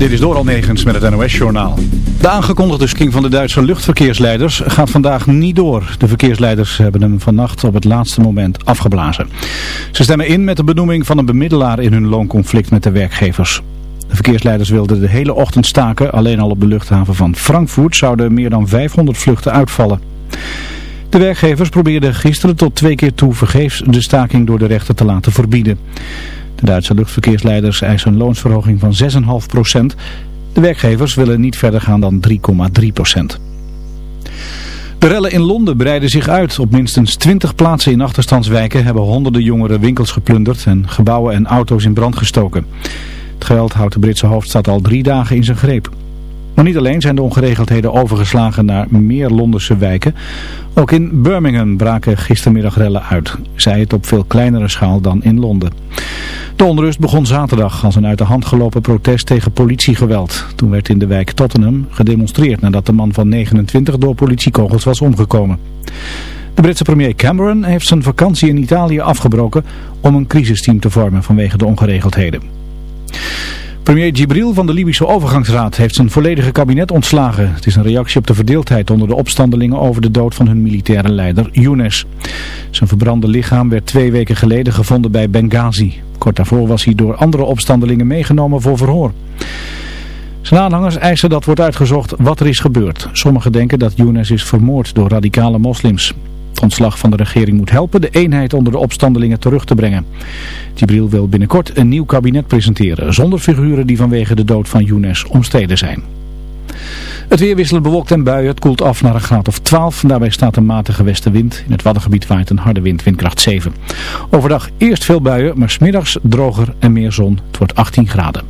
Dit is Doral Negens met het NOS-journaal. De aangekondigde sking van de Duitse luchtverkeersleiders gaat vandaag niet door. De verkeersleiders hebben hem vannacht op het laatste moment afgeblazen. Ze stemmen in met de benoeming van een bemiddelaar in hun loonconflict met de werkgevers. De verkeersleiders wilden de hele ochtend staken. Alleen al op de luchthaven van Frankfurt zouden meer dan 500 vluchten uitvallen. De werkgevers probeerden gisteren tot twee keer toe vergeefs de staking door de rechter te laten verbieden. De Duitse luchtverkeersleiders eisen een loonsverhoging van 6,5 procent. De werkgevers willen niet verder gaan dan 3,3 procent. De rellen in Londen breiden zich uit. Op minstens 20 plaatsen in achterstandswijken hebben honderden jongeren winkels geplunderd en gebouwen en auto's in brand gestoken. Het geweld houdt de Britse hoofdstad al drie dagen in zijn greep. Maar niet alleen zijn de ongeregeldheden overgeslagen naar meer Londense wijken. Ook in Birmingham braken gistermiddag rellen uit. Zij het op veel kleinere schaal dan in Londen. De onrust begon zaterdag als een uit de hand gelopen protest tegen politiegeweld. Toen werd in de wijk Tottenham gedemonstreerd nadat de man van 29 door politiekogels was omgekomen. De Britse premier Cameron heeft zijn vakantie in Italië afgebroken om een crisisteam te vormen vanwege de ongeregeldheden. Premier Gibril van de Libische overgangsraad heeft zijn volledige kabinet ontslagen. Het is een reactie op de verdeeldheid onder de opstandelingen over de dood van hun militaire leider Younes. Zijn verbrande lichaam werd twee weken geleden gevonden bij Benghazi. Kort daarvoor was hij door andere opstandelingen meegenomen voor verhoor. Zijn aanhangers eisen dat wordt uitgezocht wat er is gebeurd. Sommigen denken dat Younes is vermoord door radicale moslims. Het ontslag van de regering moet helpen de eenheid onder de opstandelingen terug te brengen. Gibril wil binnenkort een nieuw kabinet presenteren, zonder figuren die vanwege de dood van Younes omstreden zijn. Het weer wisselt bewolkt en buien. Het koelt af naar een graad of 12. Daarbij staat een matige westenwind. In het Waddengebied waait een harde wind, windkracht 7. Overdag eerst veel buien, maar smiddags droger en meer zon. Het wordt 18 graden.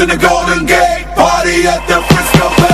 in the Golden Gate, party at the Frisco Bay.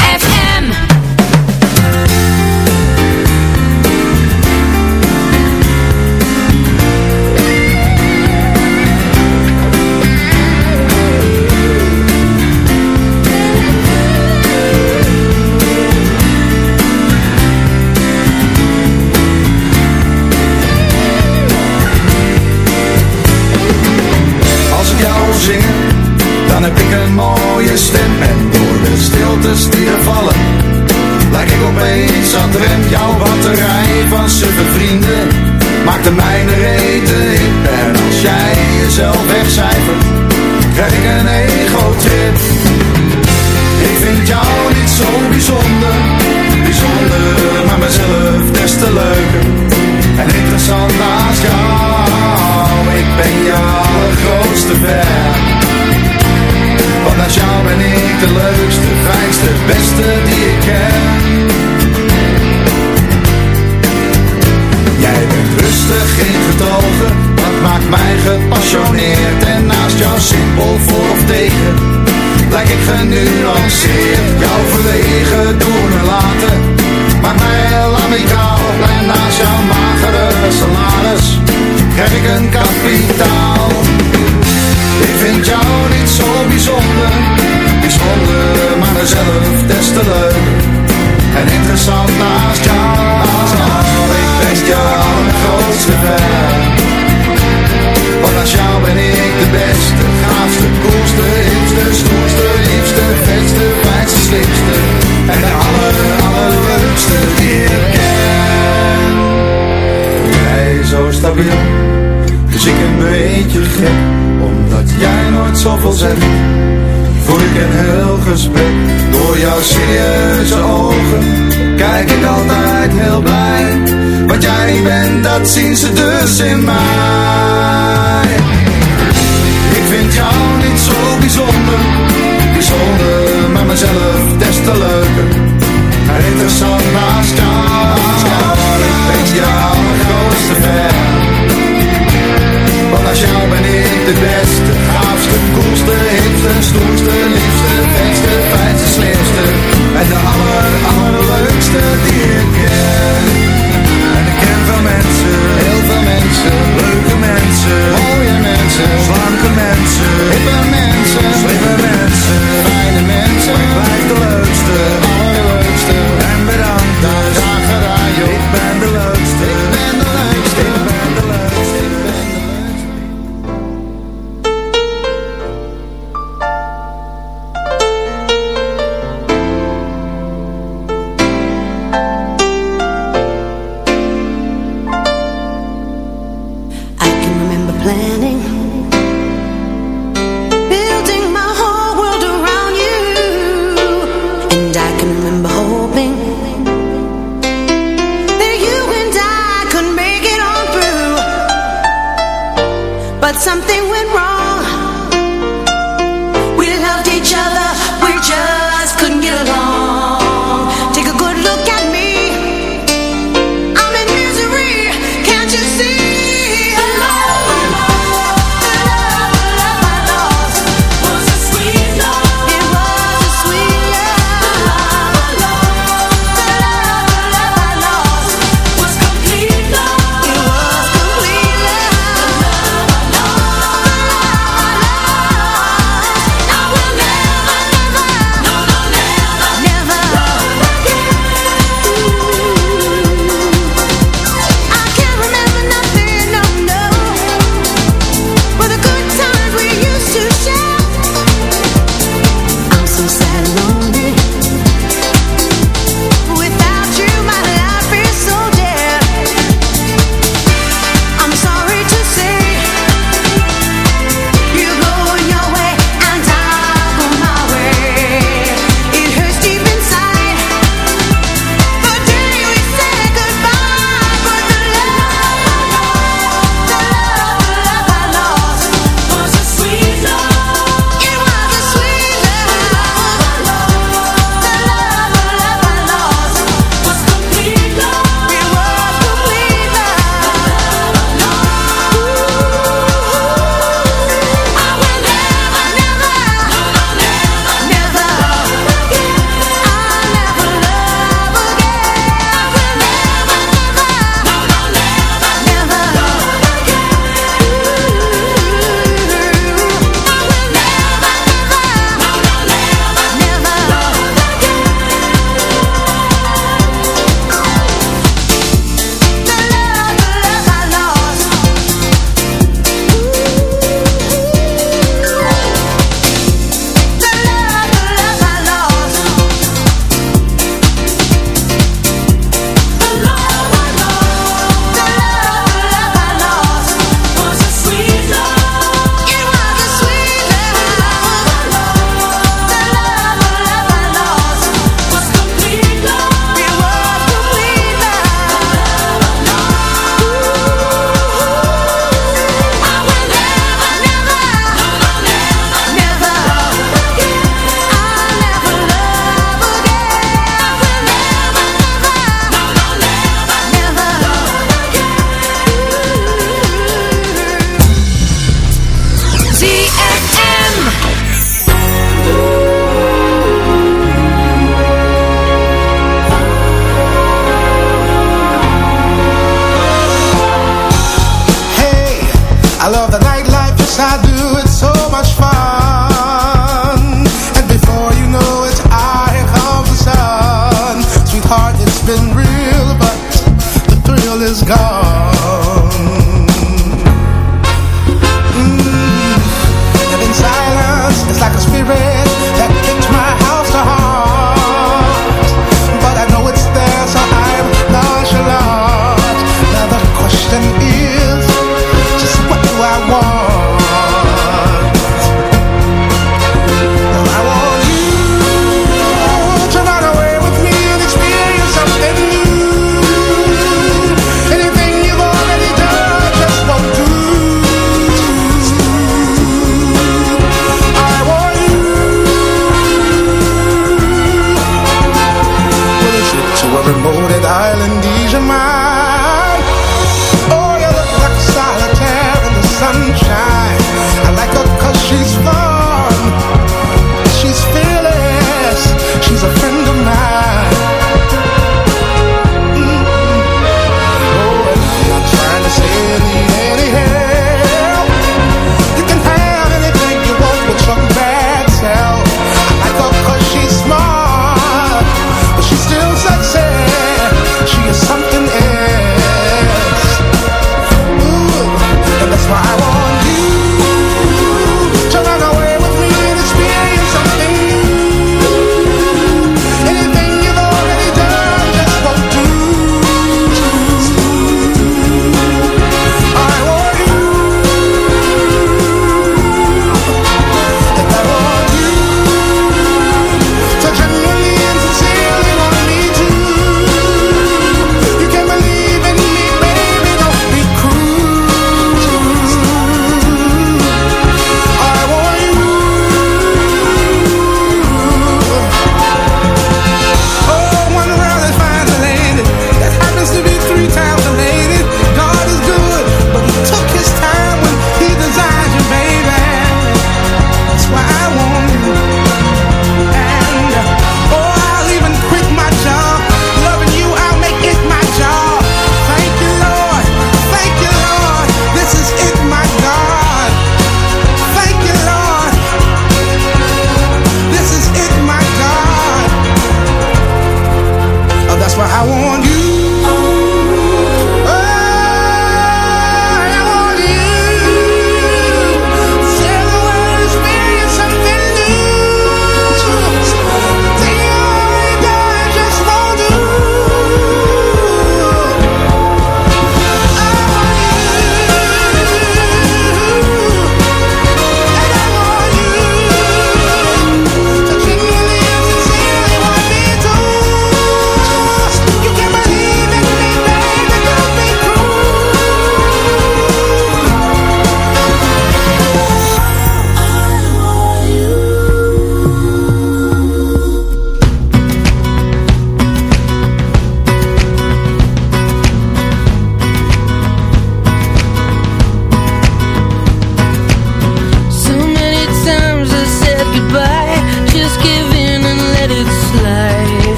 dat zien ze dus in mij.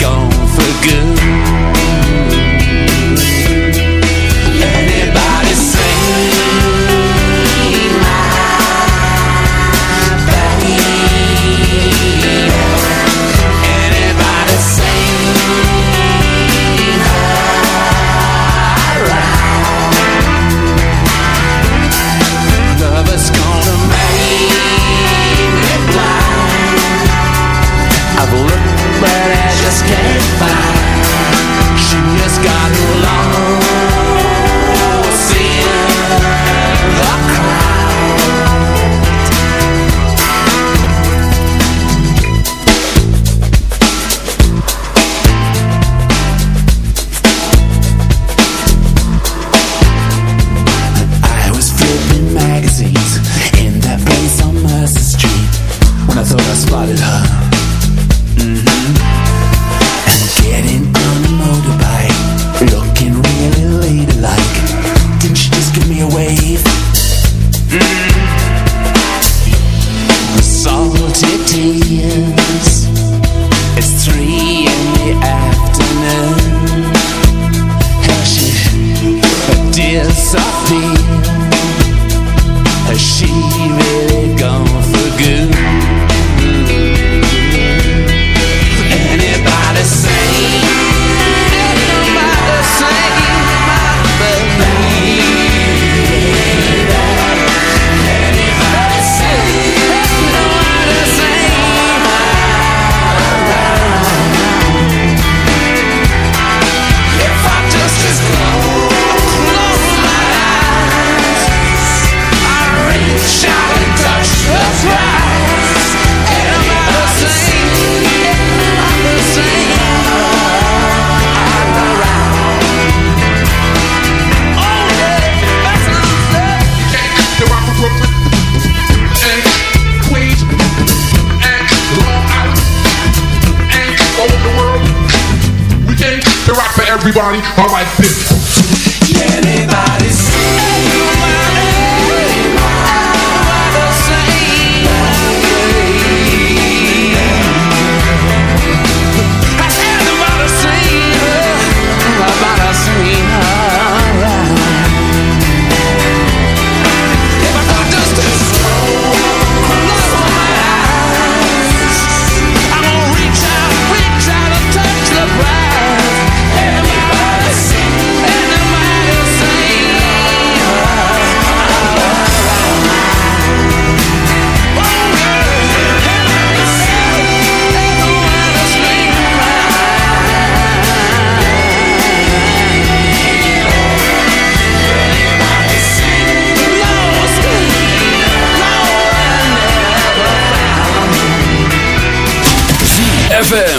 Gone for good. everybody. Alright,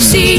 see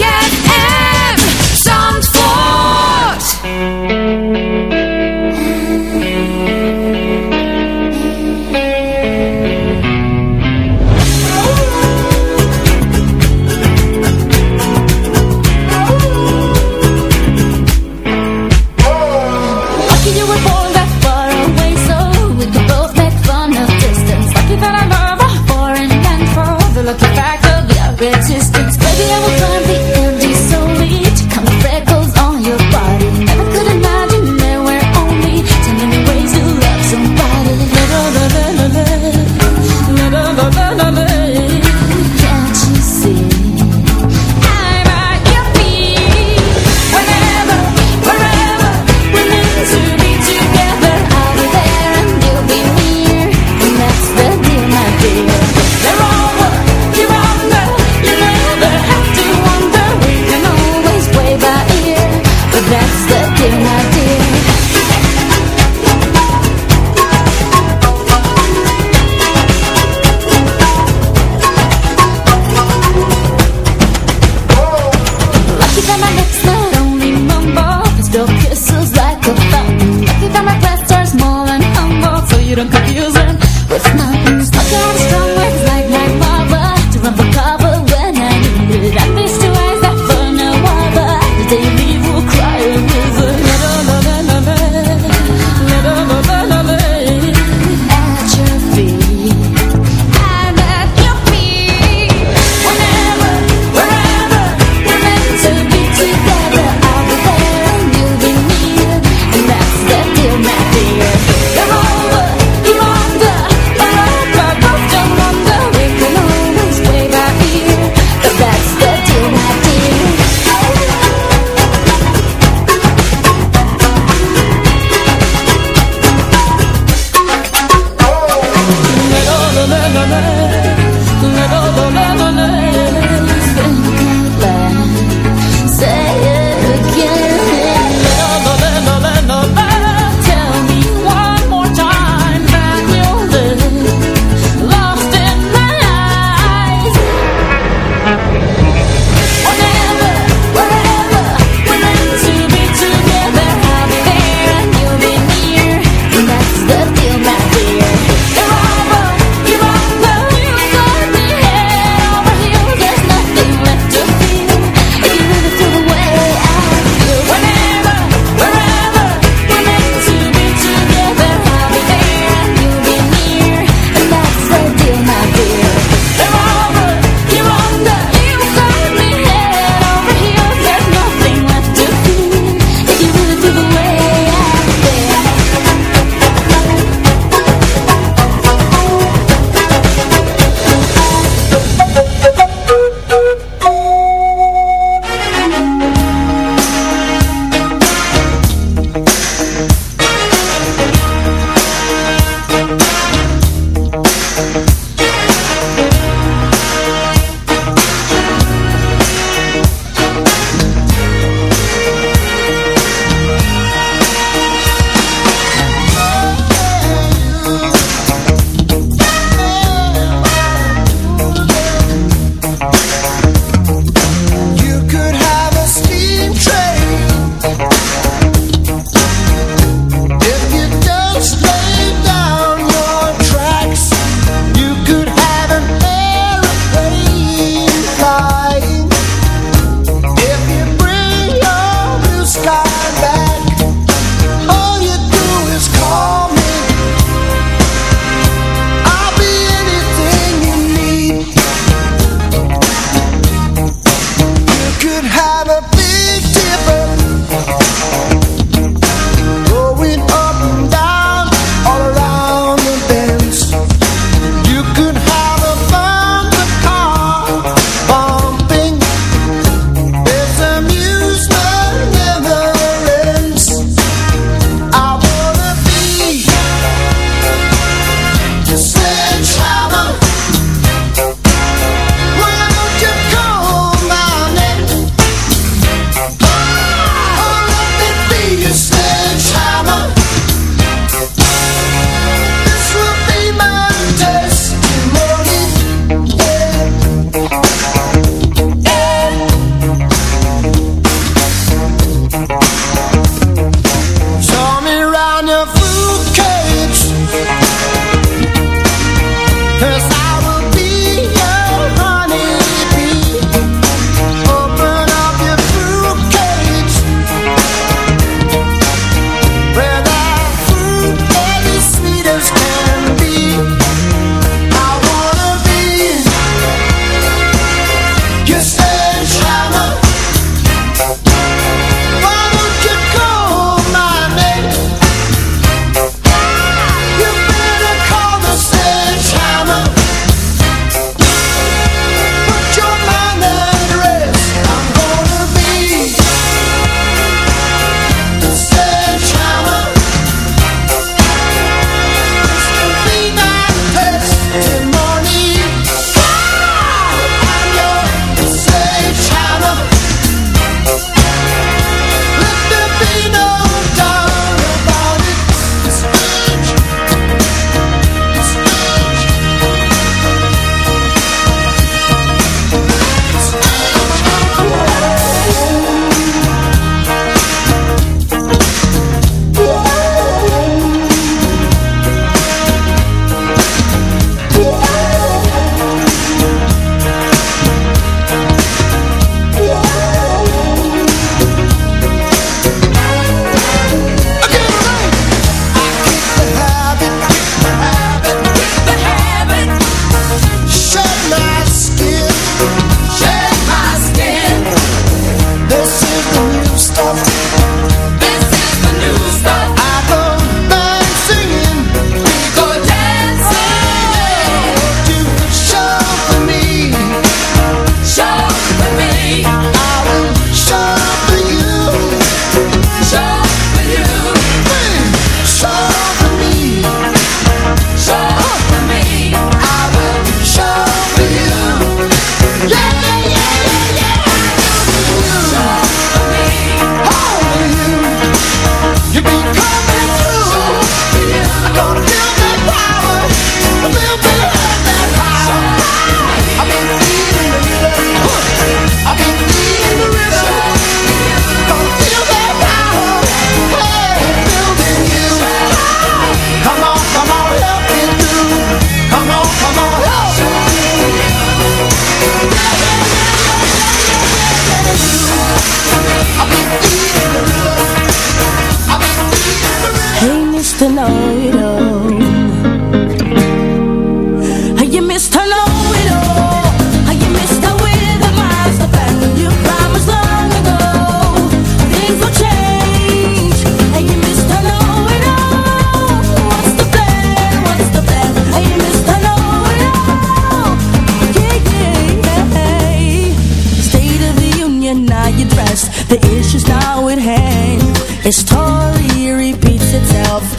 a big difference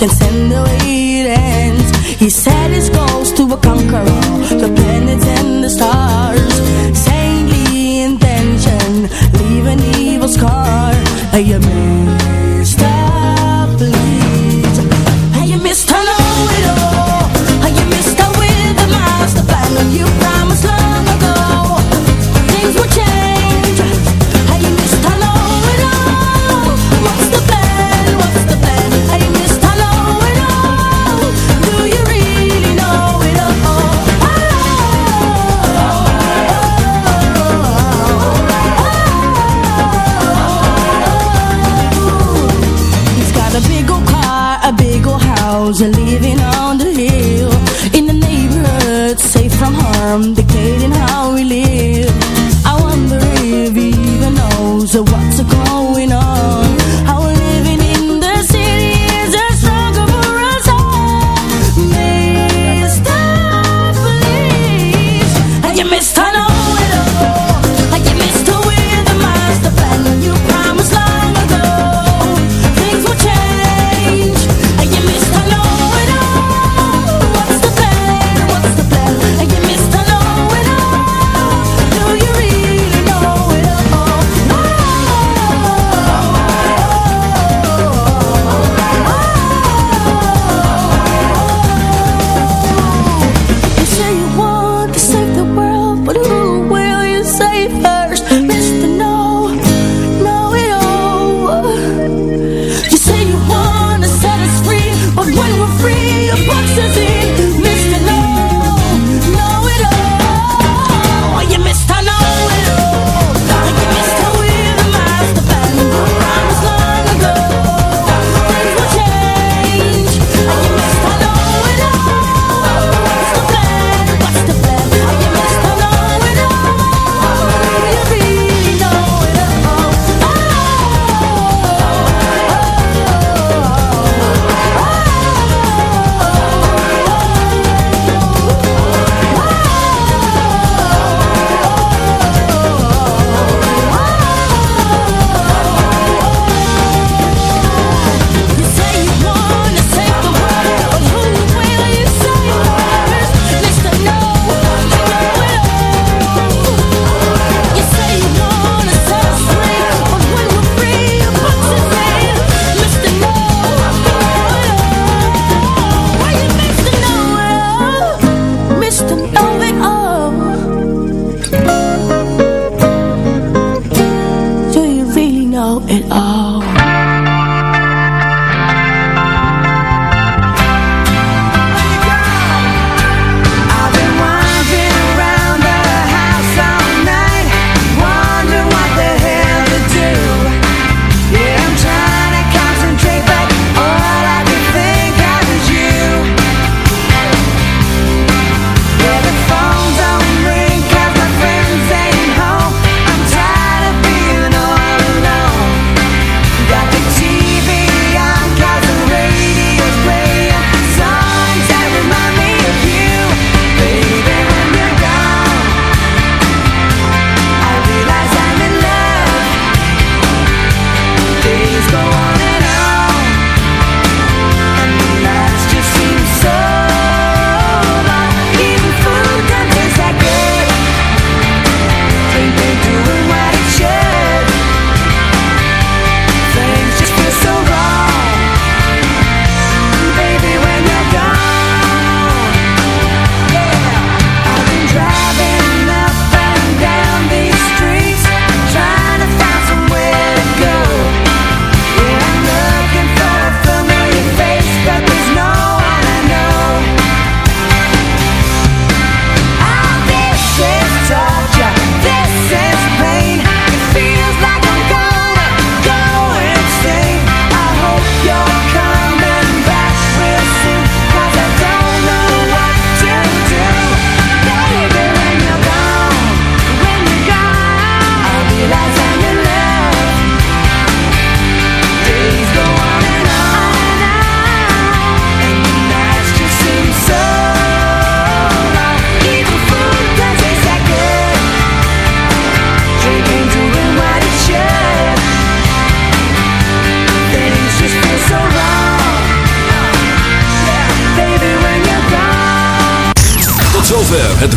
Can